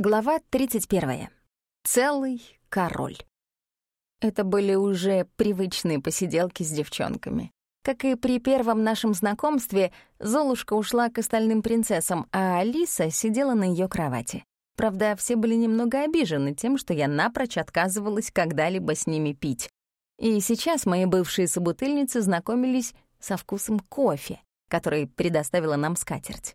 Глава 31. Целый король. Это были уже привычные посиделки с девчонками. Как и при первом нашем знакомстве, Золушка ушла к остальным принцессам, а Алиса сидела на ее кровати. Правда, все были немного обижены тем, что я напрочь отказывалась когда-либо с ними пить. И сейчас мои бывшие собутыльницы знакомились со вкусом кофе, который предоставила нам скатерть.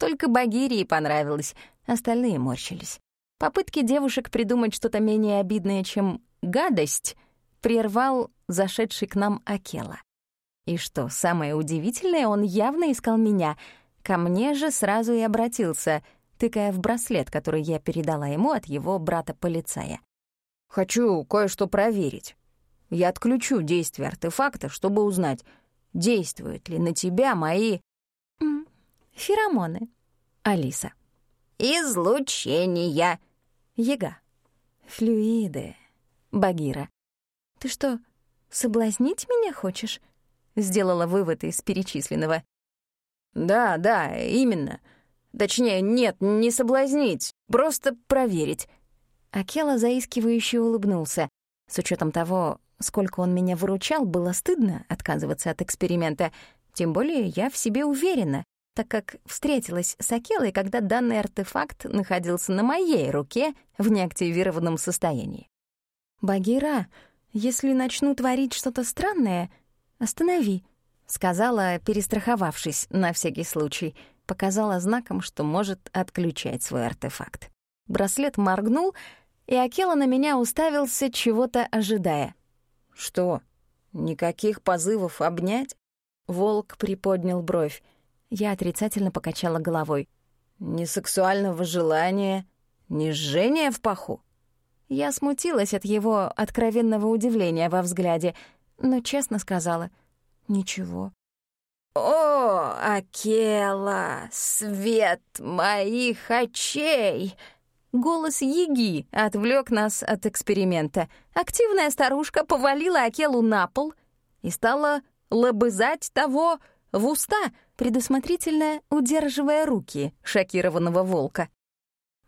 Только Багирии понравилось, остальные морщились. Попытки девушек придумать что-то менее обидное, чем гадость, прервал зашедший к нам Акела. И что, самое удивительное, он явно искал меня. Ко мне же сразу и обратился, тыкая в браслет, который я передала ему от его брата-полицая. «Хочу кое-что проверить. Я отключу действие артефакта, чтобы узнать, действуют ли на тебя мои Феромоны. Алиса. Излучения. Ега. Флюиды. Багира. Ты что, соблазнить меня хочешь? Сделала вывод из перечисленного. Да, да, именно. Точнее, нет, не соблазнить, просто проверить. Акела заискивающе улыбнулся. С учетом того, сколько он меня выручал, было стыдно отказываться от эксперимента. Тем более я в себе уверена так как встретилась с Акелой, когда данный артефакт находился на моей руке в неактивированном состоянии. «Багира, если начну творить что-то странное, останови», — сказала, перестраховавшись на всякий случай, показала знаком, что может отключать свой артефакт. Браслет моргнул, и Акела на меня уставился, чего-то ожидая. «Что, никаких позывов обнять?» Волк приподнял бровь. Я отрицательно покачала головой. «Ни сексуального желания, ни жжения в паху?» Я смутилась от его откровенного удивления во взгляде, но честно сказала «Ничего». «О, Акела, свет моих очей!» Голос Еги отвлек нас от эксперимента. Активная старушка повалила Акелу на пол и стала лобызать того в уста, предусмотрительно удерживая руки шокированного волка.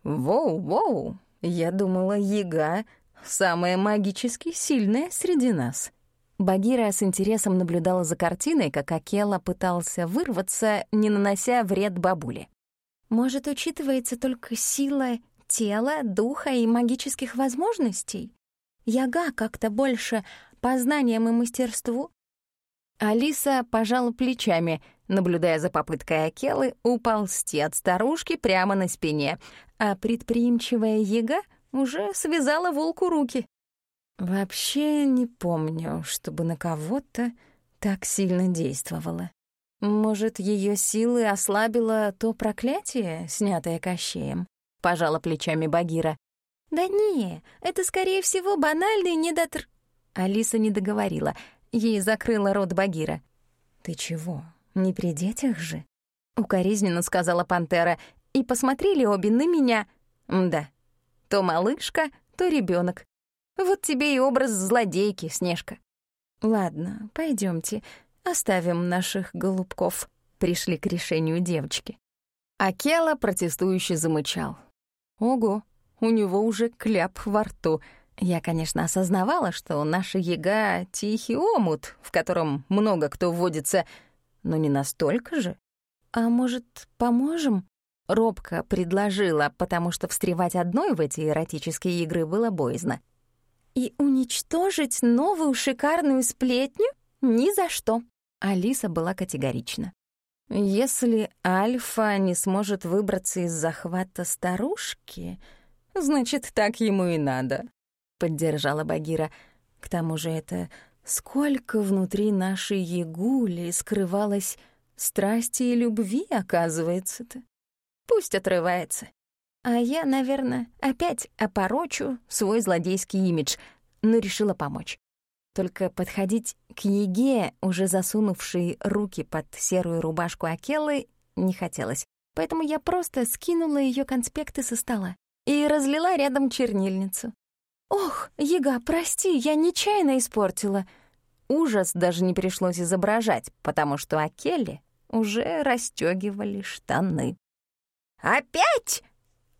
«Воу-воу, я думала, яга — самая магически сильная среди нас». Багира с интересом наблюдала за картиной, как Акела пытался вырваться, не нанося вред бабуле. «Может, учитывается только сила тела, духа и магических возможностей? Яга как-то больше по знаниям и мастерству, Алиса пожала плечами, наблюдая за попыткой Акелы уползти от старушки прямо на спине, а предприимчивая яга уже связала волку руки. Вообще не помню, чтобы на кого-то так сильно действовало. Может, ее силы ослабило то проклятие, снятое Кощеем? Пожала плечами Багира. «Да не, это, скорее всего, банальный недотр...» Алиса не договорила — Ей закрыла рот Багира. «Ты чего? Не при детях же?» Укоризненно сказала пантера, и посмотрели обе на меня. Да, то малышка, то ребенок. Вот тебе и образ злодейки, Снежка. Ладно, пойдемте, оставим наших голубков. Пришли к решению девочки. Акела протестующе замычал. Ого, у него уже кляп во рту — я, конечно, осознавала, что наша яга — тихий омут, в котором много кто вводится, но не настолько же. «А может, поможем?» — робко предложила, потому что встревать одной в эти эротические игры было боязно. «И уничтожить новую шикарную сплетню? Ни за что!» Алиса была категорична. «Если Альфа не сможет выбраться из захвата старушки, значит, так ему и надо», поддержала Багира. К тому же это сколько внутри нашей Ягули скрывалось страсти и любви, оказывается-то. Пусть отрывается. А я, наверное, опять опорочу свой злодейский имидж, но решила помочь. Только подходить к Еге, уже засунувшей руки под серую рубашку Акеллы, не хотелось. Поэтому я просто скинула ее конспекты со стола и разлила рядом чернильницу. «Ох, Ега, прости, я нечаянно испортила». Ужас даже не пришлось изображать, потому что Акелли уже расстёгивали штаны. «Опять?»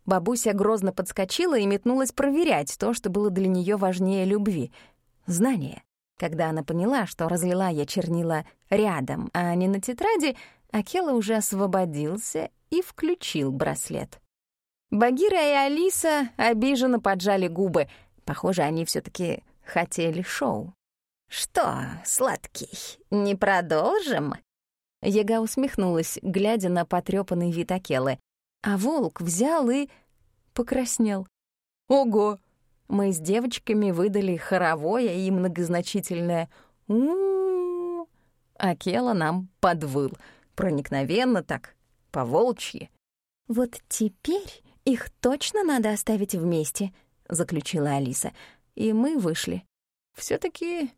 бабуся грозно подскочила и метнулась проверять то, что было для нее важнее любви — знание. Когда она поняла, что разлила я чернила рядом, а не на тетради, Акела уже освободился и включил браслет. Багира и Алиса обиженно поджали губы. Похоже, они все таки хотели шоу. «Что, сладкий, не продолжим?» Яга усмехнулась, глядя на потрёпанный вид Акелы. А волк взял и покраснел. «Ого!» Мы с девочками выдали хоровое и многозначительное у, -у, Акела нам подвыл. Проникновенно так, по-волчьи. «Вот теперь их точно надо оставить вместе», — заключила Алиса. И мы вышли. все таки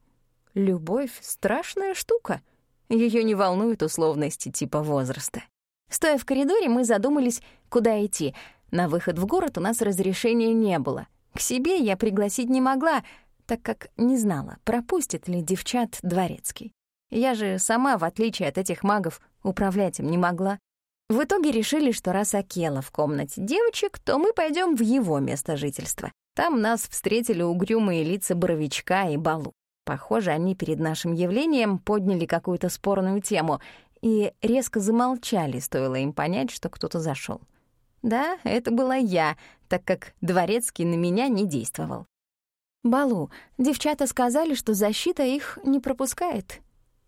любовь — страшная штука. Ее не волнуют условности типа возраста. Стоя в коридоре, мы задумались, куда идти. На выход в город у нас разрешения не было. К себе я пригласить не могла, так как не знала, пропустит ли девчат дворецкий. Я же сама, в отличие от этих магов, управлять им не могла. В итоге решили, что раз Акела в комнате девочек, то мы пойдем в его место жительства. Там нас встретили угрюмые лица Боровичка и Балу. Похоже, они перед нашим явлением подняли какую-то спорную тему и резко замолчали, стоило им понять, что кто-то зашел. Да, это была я, так как дворецкий на меня не действовал. «Балу, девчата сказали, что защита их не пропускает».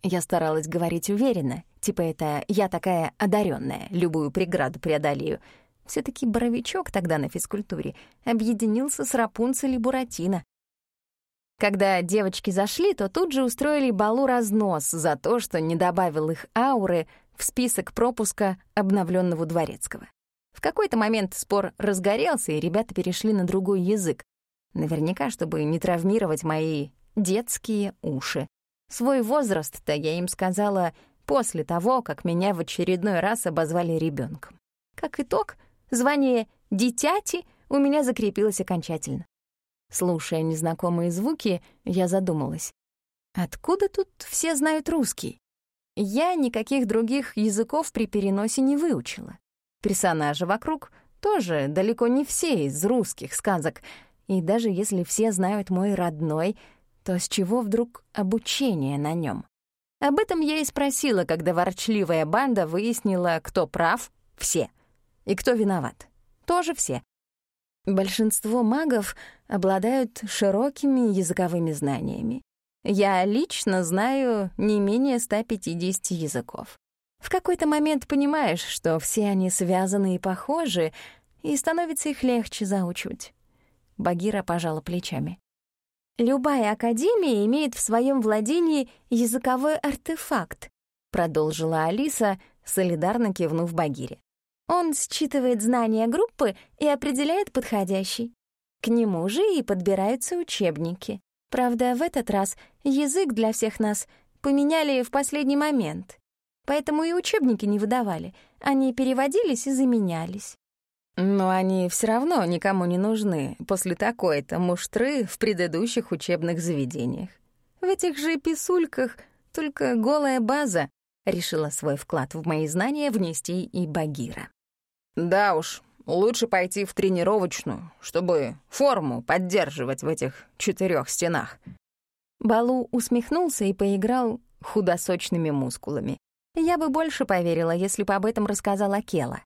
Я старалась говорить уверенно, типа это «я такая одаренная, любую преграду преодолею». все таки Боровичок тогда на физкультуре объединился с Рапунцель и Буратино, когда девочки зашли, то тут же устроили балу разнос за то, что не добавил их ауры в список пропуска обновленного дворецкого. В какой-то момент спор разгорелся, и ребята перешли на другой язык. Наверняка, чтобы не травмировать мои детские уши. Свой возраст-то я им сказала после того, как меня в очередной раз обозвали ребенком. Как итог, звание «дитяти» у меня закрепилось окончательно. Слушая незнакомые звуки, я задумалась. Откуда тут все знают русский? Я никаких других языков при переносе не выучила. Персонажи вокруг тоже далеко не все из русских сказок, и даже если все знают мой родной, то с чего вдруг обучение на нем? Об этом я и спросила, когда ворчливая банда выяснила, кто прав — все, и кто виноват — тоже все. Большинство магов обладают широкими языковыми знаниями. Я лично знаю не менее 150 языков. В какой-то момент понимаешь, что все они связаны и похожи, и становится их легче заучивать. Багира пожала плечами. «Любая академия имеет в своем владении языковой артефакт», продолжила Алиса, солидарно кивнув Багире. Он считывает знания группы и определяет подходящий. К нему же и подбираются учебники. Правда, в этот раз язык для всех нас поменяли в последний момент. Поэтому и учебники не выдавали. Они переводились и заменялись. Но они все равно никому не нужны после такой-то муштры в предыдущих учебных заведениях. В этих же писульках только голая база решила свой вклад в мои знания внести и Багира. Да уж, лучше пойти в тренировочную, чтобы форму поддерживать в этих четырех стенах. Балу усмехнулся и поиграл худосочными мускулами. Я бы больше поверила, если бы об этом рассказал Акела.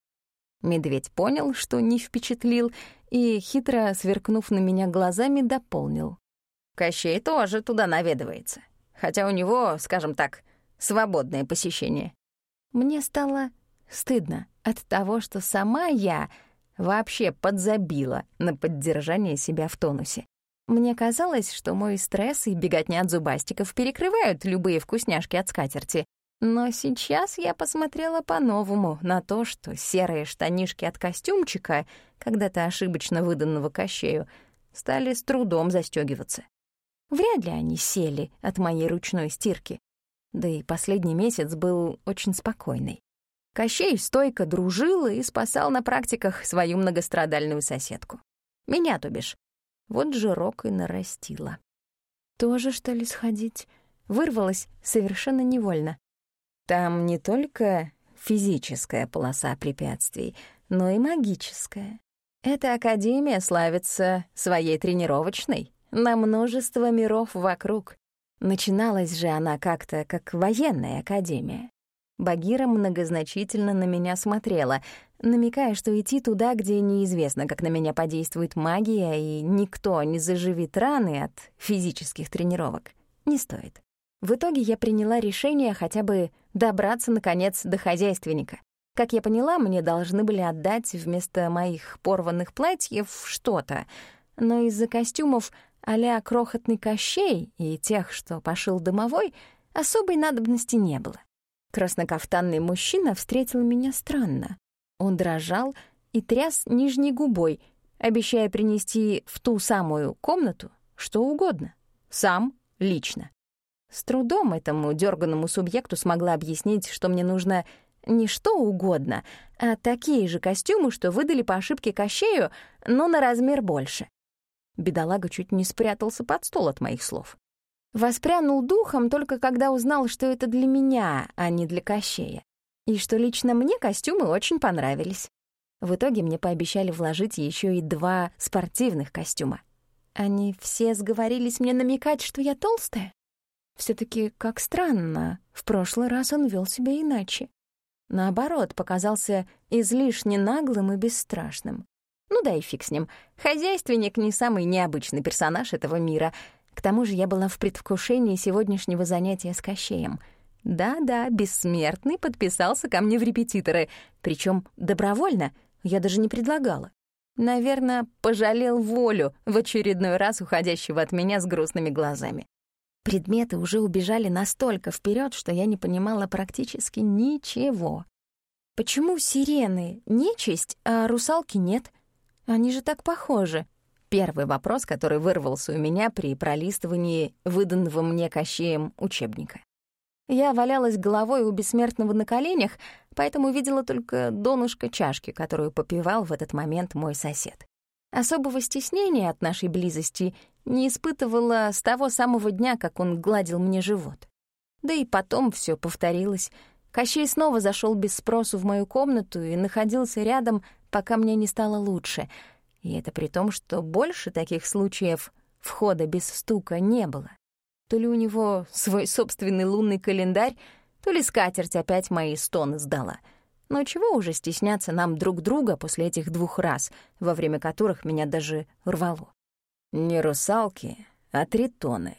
Медведь понял, что не впечатлил, и, хитро сверкнув на меня глазами, дополнил. Кощей тоже туда наведывается, хотя у него, скажем так, свободное посещение. Мне стало стыдно от того, что сама я вообще подзабила на поддержание себя в тонусе. Мне казалось, что мой стресс и беготня от зубастиков перекрывают любые вкусняшки от скатерти. Но сейчас я посмотрела по-новому на то, что серые штанишки от костюмчика, когда-то ошибочно выданного кощею, стали с трудом застёгиваться. Вряд ли они сели от моей ручной стирки. Да и последний месяц был очень спокойный. Кощей стойко дружил и спасал на практиках свою многострадальную соседку. Меня, то бишь. Вот жирок и нарастила. Тоже, что ли, сходить? Вырвалась совершенно невольно. Там не только физическая полоса препятствий, но и магическая. Эта академия славится своей тренировочной на множество миров вокруг. Начиналась же она как-то как военная академия. Багира многозначительно на меня смотрела, намекая, что идти туда, где неизвестно, как на меня подействует магия, и никто не заживит раны от физических тренировок, не стоит. В итоге я приняла решение хотя бы добраться, наконец, до хозяйственника. Как я поняла, мне должны были отдать вместо моих порванных платьев что-то, но из-за костюмов а крохотный кощей и тех, что пошил домовой, особой надобности не было. Краснокафтанный мужчина встретил меня странно. Он дрожал и тряс нижней губой, обещая принести в ту самую комнату что угодно. Сам, лично. С трудом этому дерганному субъекту смогла объяснить, что мне нужно не что угодно, а такие же костюмы, что выдали по ошибке Кощею, но на размер больше. Бедолага чуть не спрятался под стол от моих слов. Воспрянул духом только когда узнал, что это для меня, а не для Кощея. И что лично мне костюмы очень понравились. В итоге мне пообещали вложить еще и два спортивных костюма. Они все сговорились мне намекать, что я толстая. Все таки как странно, в прошлый раз он вел себя иначе. Наоборот, показался излишне наглым и бесстрашным. Ну да и фиг с ним. Хозяйственник не самый необычный персонаж этого мира. К тому же я была в предвкушении сегодняшнего занятия с Кощеем. Да-да, бессмертный подписался ко мне в репетиторы, причем добровольно, я даже не предлагала. Наверное, пожалел волю в очередной раз уходящего от меня с грустными глазами. Предметы уже убежали настолько вперед, что я не понимала практически ничего. Почему сирены — нечисть, а русалки — нет? Они же так похожи. Первый вопрос, который вырвался у меня при пролистывании выданного мне Кощеем учебника. Я валялась головой у бессмертного на коленях, поэтому видела только донышко чашки, которую попивал в этот момент мой сосед. Особого стеснения от нашей близости не испытывала с того самого дня, как он гладил мне живот. Да и потом все повторилось. Кощей снова зашел без спросу в мою комнату и находился рядом, пока мне не стало лучше. И это при том, что больше таких случаев входа без стука не было. То ли у него свой собственный лунный календарь, то ли скатерть опять мои стоны сдала. Но чего уже стесняться нам друг друга после этих двух раз, во время которых меня даже рвало? Не русалки, а тритоны.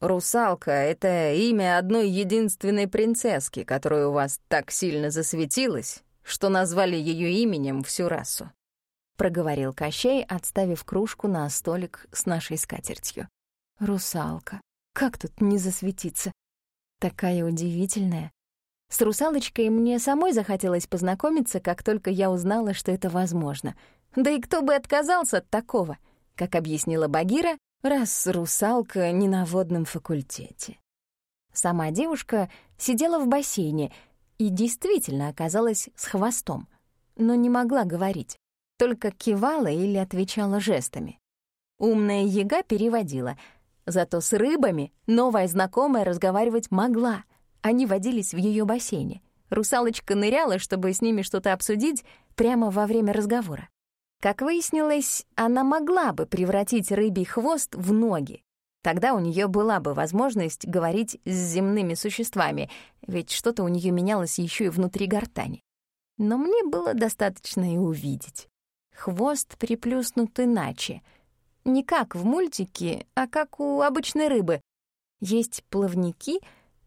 Русалка — это имя одной единственной принцесски, которая у вас так сильно засветилась, что назвали ее именем всю расу», — проговорил Кощей, отставив кружку на столик с нашей скатертью. «Русалка. Как тут не засветиться? Такая удивительная. С русалочкой мне самой захотелось познакомиться, как только я узнала, что это возможно. Да и кто бы отказался от такого? Как объяснила Багира, раз русалка не на водном факультете. Сама девушка сидела в бассейне — и действительно оказалась с хвостом, но не могла говорить, только кивала или отвечала жестами. Умная яга переводила, зато с рыбами новая знакомая разговаривать могла. Они водились в ее бассейне. Русалочка ныряла, чтобы с ними что-то обсудить прямо во время разговора. Как выяснилось, она могла бы превратить рыбий хвост в ноги, Тогда у нее была бы возможность говорить с земными существами, ведь что-то у нее менялось еще и внутри гортани. Но мне было достаточно и увидеть. Хвост приплюснут иначе. Не как в мультике, а как у обычной рыбы. Есть плавники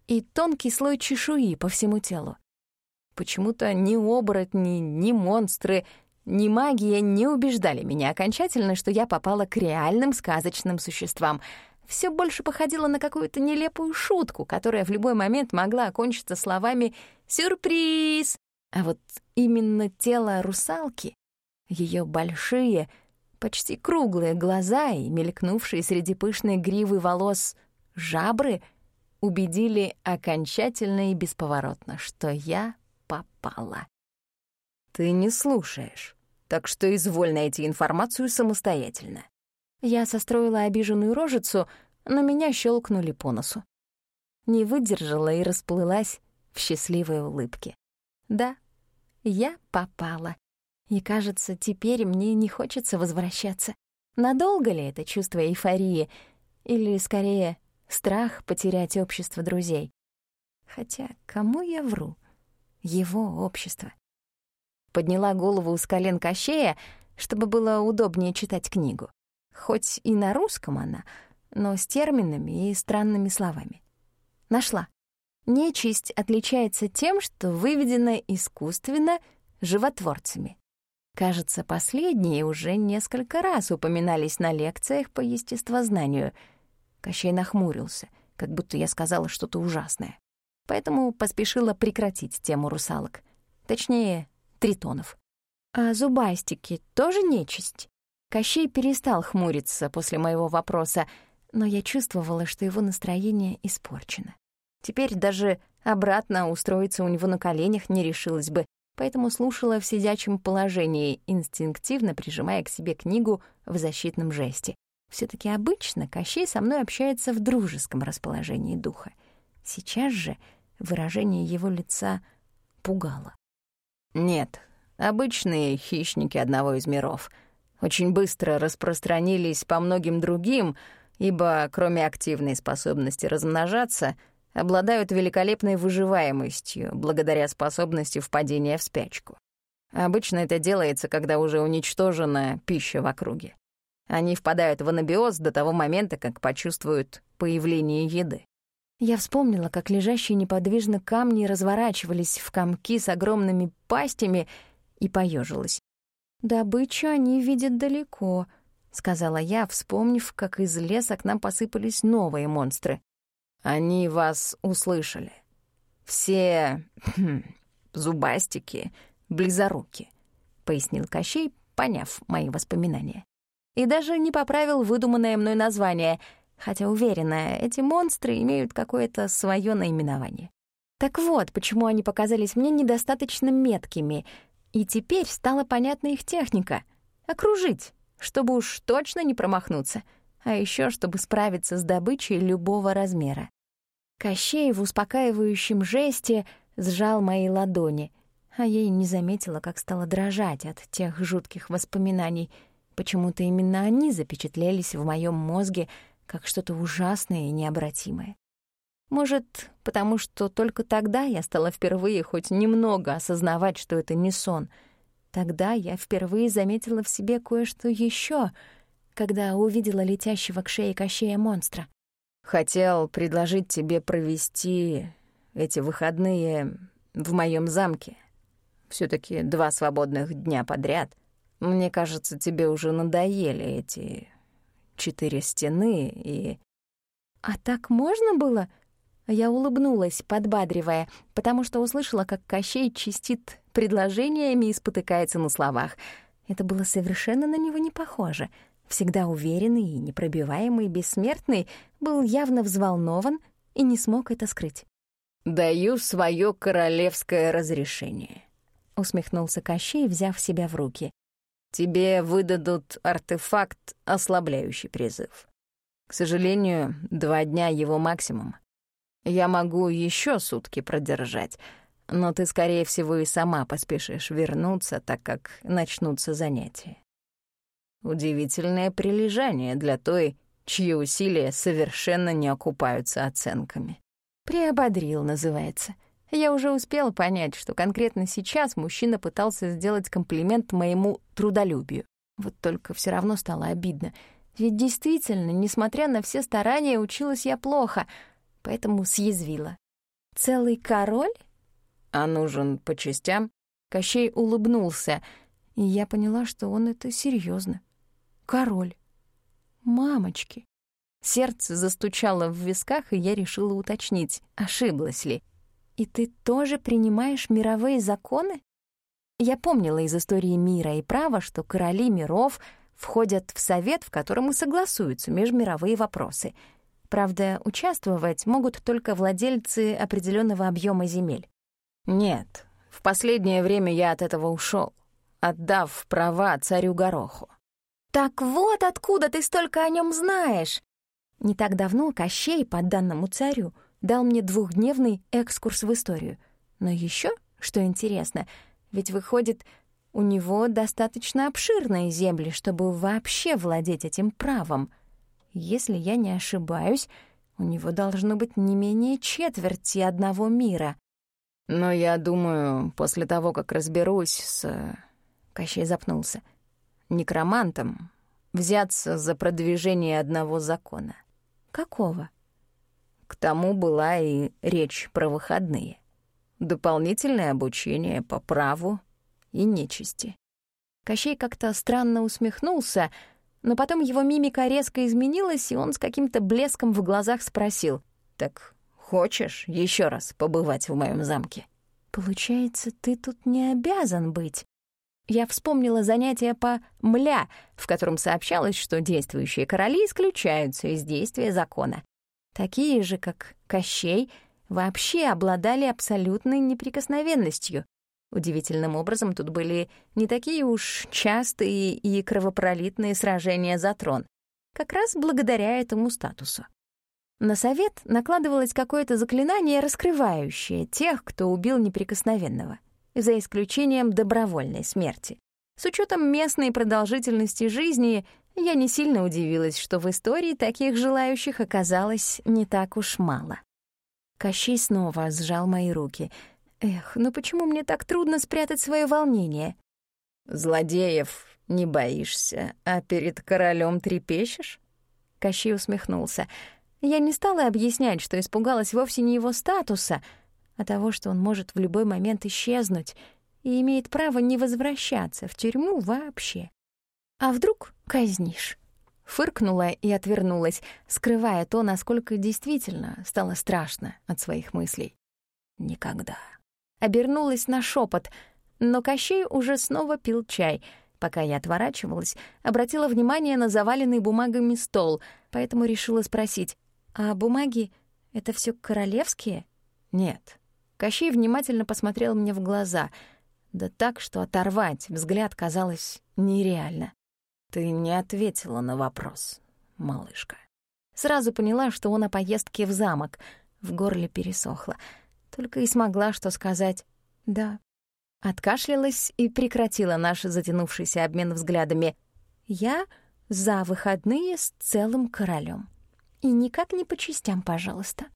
и тонкий слой чешуи по всему телу. Почему-то ни оборотни, ни монстры, ни магия не убеждали меня окончательно, что я попала к реальным сказочным существам — все больше походило на какую-то нелепую шутку, которая в любой момент могла окончиться словами «сюрприз». А вот именно тело русалки, ее большие, почти круглые глаза и мелькнувшие среди пышной гривы волос жабры убедили окончательно и бесповоротно, что я попала. «Ты не слушаешь, так что изволь найти информацию самостоятельно. Я состроила обиженную рожицу, но меня щелкнули по носу. Не выдержала и расплылась в счастливой улыбке. Да, я попала. И, кажется, теперь мне не хочется возвращаться. Надолго ли это чувство эйфории? Или, скорее, страх потерять общество друзей? Хотя кому я вру? Его общество. Подняла голову с колен Кощея, чтобы было удобнее читать книгу. Хоть и на русском она, но с терминами и странными словами. Нашла. Нечисть отличается тем, что выведена искусственно животворцами. Кажется, последние уже несколько раз упоминались на лекциях по естествознанию. Кощей нахмурился, как будто я сказала что-то ужасное. Поэтому поспешила прекратить тему русалок. Точнее, тритонов. А зубастики тоже нечисть? Кощей перестал хмуриться после моего вопроса, но я чувствовала, что его настроение испорчено. Теперь даже обратно устроиться у него на коленях не решилась бы, поэтому слушала в сидячем положении, инстинктивно прижимая к себе книгу в защитном жесте. все таки обычно Кощей со мной общается в дружеском расположении духа. Сейчас же выражение его лица пугало. «Нет, обычные хищники одного из миров — очень быстро распространились по многим другим, ибо, кроме активной способности размножаться, обладают великолепной выживаемостью благодаря способности впадения в спячку. Обычно это делается, когда уже уничтожена пища в округе. Они впадают в анабиоз до того момента, как почувствуют появление еды. Я вспомнила, как лежащие неподвижно камни разворачивались в комки с огромными пастями и поежилась. «Добычу они видят далеко», — сказала я, вспомнив, как из леса к нам посыпались новые монстры. «Они вас услышали. Все хм, зубастики, близоруки», — пояснил Кощей, поняв мои воспоминания. И даже не поправил выдуманное мной название, хотя, уверена, эти монстры имеют какое-то свое наименование. Так вот, почему они показались мне недостаточно меткими — и теперь стала понятна их техника — окружить, чтобы уж точно не промахнуться, а еще чтобы справиться с добычей любого размера. Кощей в успокаивающем жесте сжал мои ладони, а я и не заметила, как стала дрожать от тех жутких воспоминаний. Почему-то именно они запечатлелись в моем мозге как что-то ужасное и необратимое. Может, потому что только тогда я стала впервые хоть немного осознавать, что это не сон. Тогда я впервые заметила в себе кое-что еще, когда увидела летящего к шее Кощея монстра. «Хотел предложить тебе провести эти выходные в моем замке. все таки два свободных дня подряд. Мне кажется, тебе уже надоели эти четыре стены и...» «А так можно было?» Я улыбнулась, подбадривая, потому что услышала, как Кощей чистит предложениями и спотыкается на словах. Это было совершенно на него не похоже. Всегда уверенный и непробиваемый бессмертный был явно взволнован и не смог это скрыть. «Даю свое королевское разрешение», — усмехнулся Кощей, взяв себя в руки. «Тебе выдадут артефакт, ослабляющий призыв. К сожалению, два дня его максимум. Я могу еще сутки продержать, но ты, скорее всего, и сама поспешишь вернуться, так как начнутся занятия. Удивительное прилежание для той, чьи усилия совершенно не окупаются оценками. «Приободрил» называется. Я уже успела понять, что конкретно сейчас мужчина пытался сделать комплимент моему трудолюбию. Вот только все равно стало обидно. Ведь действительно, несмотря на все старания, училась я плохо — поэтому съязвила. «Целый король?» «А нужен по частям?» Кощей улыбнулся, и я поняла, что он это серьезно. «Король. Мамочки». Сердце застучало в висках, и я решила уточнить, ошиблась ли. «И ты тоже принимаешь мировые законы?» Я помнила из истории мира и права, что короли миров входят в совет, в котором и согласуются межмировые вопросы — Правда, участвовать могут только владельцы определенного объема земель. Нет, в последнее время я от этого ушел, отдав права царю Гороху. Так вот откуда ты столько о нем знаешь. Не так давно Кощей, по данному царю, дал мне двухдневный экскурс в историю. Но еще, что интересно, ведь выходит, у него достаточно обширные земли, чтобы вообще владеть этим правом. Если я не ошибаюсь, у него должно быть не менее четверти одного мира. Но я думаю, после того, как разберусь с... Кощей запнулся. Некромантом, взяться за продвижение одного закона. Какого? К тому была и речь про выходные. Дополнительное обучение по праву и нечисти. Кощей как-то странно усмехнулся, но потом его мимика резко изменилась, и он с каким-то блеском в глазах спросил. «Так хочешь еще раз побывать в моем замке?» «Получается, ты тут не обязан быть». Я вспомнила занятие по «мля», в котором сообщалось, что действующие короли исключаются из действия закона. Такие же, как Кощей, вообще обладали абсолютной неприкосновенностью, Удивительным образом тут были не такие уж частые и кровопролитные сражения за трон, как раз благодаря этому статусу. На совет накладывалось какое-то заклинание, раскрывающее тех, кто убил неприкосновенного, за исключением добровольной смерти. С учетом местной продолжительности жизни я не сильно удивилась, что в истории таких желающих оказалось не так уж мало. Кощей снова сжал мои руки — Эх, ну почему мне так трудно спрятать свое волнение? Злодеев не боишься, а перед королем трепещешь? Кощей усмехнулся. Я не стала объяснять, что испугалась вовсе не его статуса, а того, что он может в любой момент исчезнуть и имеет право не возвращаться в тюрьму вообще. А вдруг казнишь? Фыркнула и отвернулась, скрывая то, насколько действительно стало страшно от своих мыслей. Никогда обернулась на шепот, но Кощей уже снова пил чай. Пока я отворачивалась, обратила внимание на заваленный бумагами стол, поэтому решила спросить, «А бумаги — это все королевские?» «Нет». Кощей внимательно посмотрел мне в глаза, да так, что оторвать взгляд казалось нереально. «Ты не ответила на вопрос, малышка». Сразу поняла, что он о поездке в замок. В горле пересохло — только и смогла что сказать «да». Откашлялась и прекратила наш затянувшийся обмен взглядами. «Я за выходные с целым королем. И никак не по частям, пожалуйста».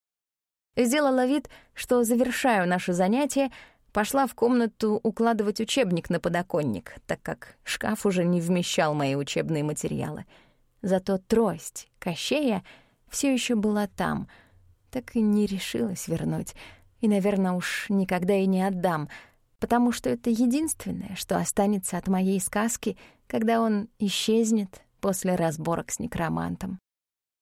Сделала вид, что завершаю наше занятие, пошла в комнату укладывать учебник на подоконник, так как шкаф уже не вмещал мои учебные материалы. Зато трость Кощея все еще была там, так и не решилась вернуть — и, наверное, уж никогда и не отдам, потому что это единственное, что останется от моей сказки, когда он исчезнет после разборок с некромантом.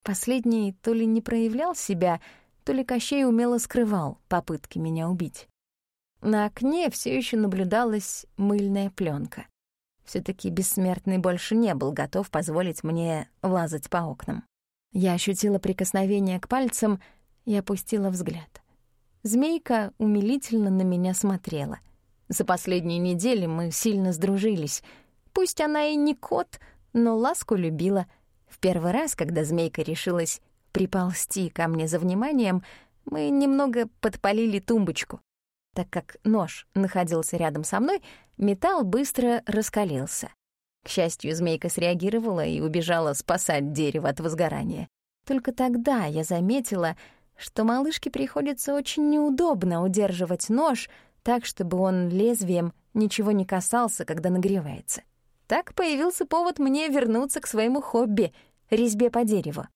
Последний то ли не проявлял себя, то ли Кощей умело скрывал попытки меня убить. На окне все еще наблюдалась мыльная пленка. все таки бессмертный больше не был готов позволить мне лазать по окнам. Я ощутила прикосновение к пальцам и опустила взгляд. Змейка умилительно на меня смотрела. За последние недели мы сильно сдружились. Пусть она и не кот, но ласку любила. В первый раз, когда змейка решилась приползти ко мне за вниманием, мы немного подпалили тумбочку. Так как нож находился рядом со мной, металл быстро раскалился. К счастью, змейка среагировала и убежала спасать дерево от возгорания. Только тогда я заметила, что малышке приходится очень неудобно удерживать нож так, чтобы он лезвием ничего не касался, когда нагревается. Так появился повод мне вернуться к своему хобби — резьбе по дереву.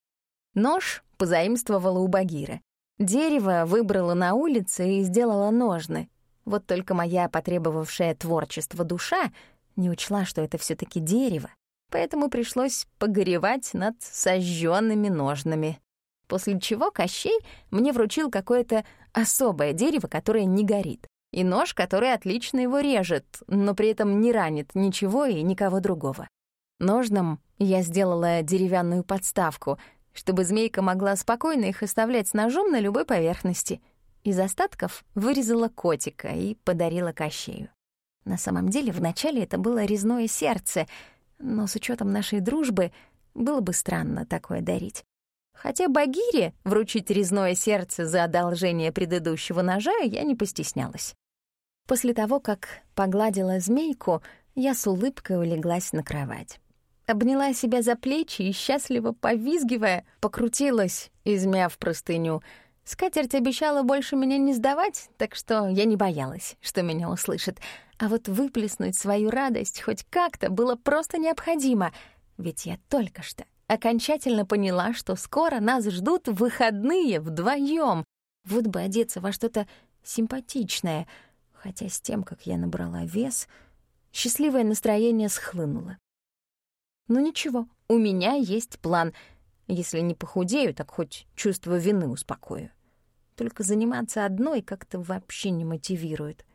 Нож позаимствовала у Багира. Дерево выбрала на улице и сделала ножны. Вот только моя потребовавшая творчество душа не учла, что это все таки дерево, поэтому пришлось погоревать над сожженными ножнами после чего Кощей мне вручил какое-то особое дерево, которое не горит, и нож, который отлично его режет, но при этом не ранит ничего и никого другого. Ножным я сделала деревянную подставку, чтобы змейка могла спокойно их оставлять с ножом на любой поверхности. Из остатков вырезала котика и подарила Кощею. На самом деле, вначале это было резное сердце, но с учетом нашей дружбы было бы странно такое дарить. Хотя Багире вручить резное сердце за одолжение предыдущего ножа я не постеснялась. После того, как погладила змейку, Я с улыбкой улеглась на кровать. Обняла себя за плечи и, счастливо повизгивая, покрутилась, измяв простыню. Скатерть обещала больше меня не сдавать, так что я не боялась, что меня услышат. А вот выплеснуть свою радость хоть как-то было просто необходимо, ведь я только что окончательно поняла, что скоро нас ждут выходные вдвоем. Вот бы одеться во что-то симпатичное, хотя с тем, как я набрала вес, счастливое настроение схлынуло. Ну ничего, у меня есть план. Если не похудею, так хоть чувство вины успокою. Только заниматься одной как-то вообще не мотивирует.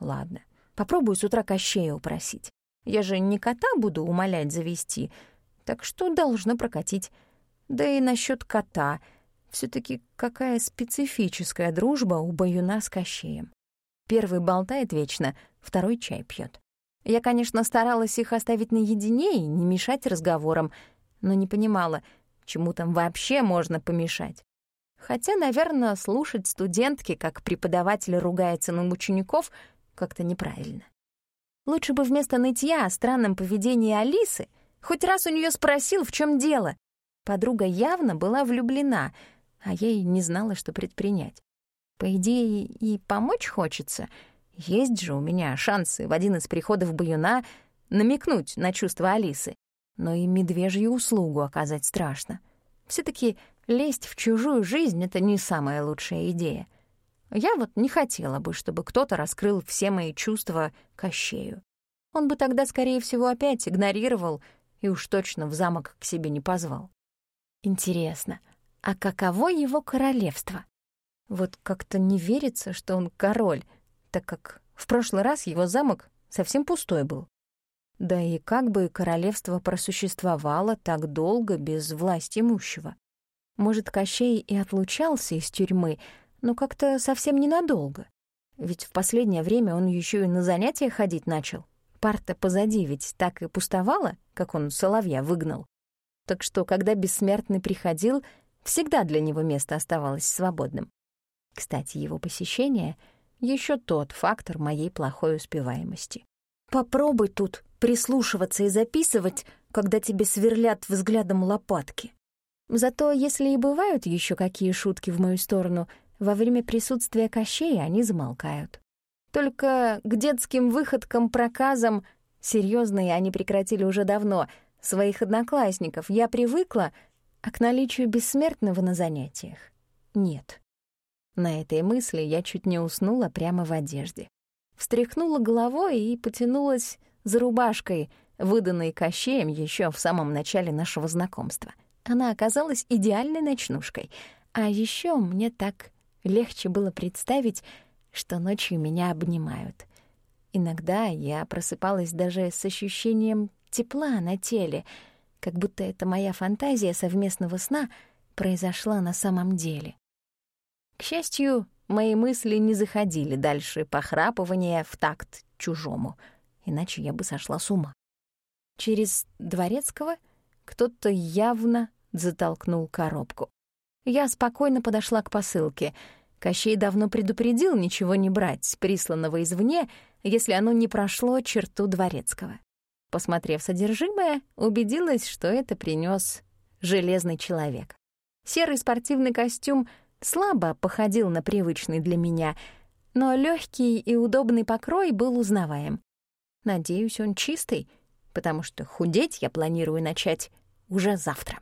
Ладно, попробую с утра Кощея упросить. Я же не кота буду умолять завести, так что должно прокатить. Да и насчет кота. все таки какая специфическая дружба у баюна с Кощеем. Первый болтает вечно, второй чай пьет. Я, конечно, старалась их оставить наедине и не мешать разговорам, но не понимала, чему там вообще можно помешать. Хотя, наверное, слушать студентки, как преподаватель ругается на учеников, как-то неправильно. Лучше бы вместо нытья о странном поведении Алисы хоть раз у нее спросил, в чем дело. Подруга явно была влюблена, а я и не знала, что предпринять. По идее, и помочь хочется — есть же у меня шансы в один из приходов Баюна намекнуть на чувства Алисы. Но и медвежью услугу оказать страшно. все таки лезть в чужую жизнь — это не самая лучшая идея. Я вот не хотела бы, чтобы кто-то раскрыл все мои чувства Кощею. Он бы тогда, скорее всего, опять игнорировал и уж точно в замок к себе не позвал. Интересно, а каково его королевство? Вот как-то не верится, что он король — так как в прошлый раз его замок совсем пустой был. Да и как бы королевство просуществовало так долго без власти имущего? Может, Кощей и отлучался из тюрьмы, но как-то совсем ненадолго. Ведь в последнее время он еще и на занятия ходить начал. Парта позади ведь так и пустовала, как он соловья выгнал. Так что, когда бессмертный приходил, всегда для него место оставалось свободным. Кстати, его посещение — еще тот фактор моей плохой успеваемости. Попробуй тут прислушиваться и записывать, когда тебе сверлят взглядом лопатки. Зато если и бывают еще какие шутки в мою сторону, во время присутствия Кощея они замолкают. Только к детским выходкам-проказам, серьезные они прекратили уже давно, своих одноклассников я привыкла, а к наличию бессмертного на занятиях — нет. На этой мысли я чуть не уснула прямо в одежде. Встряхнула головой и потянулась за рубашкой, выданной Кощеем еще в самом начале нашего знакомства. Она оказалась идеальной ночнушкой. А еще мне так легче было представить, что ночью меня обнимают. Иногда я просыпалась даже с ощущением тепла на теле, как будто эта моя фантазия совместного сна произошла на самом деле. К счастью, мои мысли не заходили дальше похрапывания в такт чужому, иначе я бы сошла с ума. Через Дворецкого кто-то явно затолкнул коробку. Я спокойно подошла к посылке. Кощей давно предупредил ничего не брать присланного извне, если оно не прошло черту Дворецкого. Посмотрев содержимое, убедилась, что это принес железный человек. Серый спортивный костюм слабо походил на привычный для меня, но легкий и удобный покрой был узнаваем. Надеюсь, он чистый, потому что худеть я планирую начать уже завтра.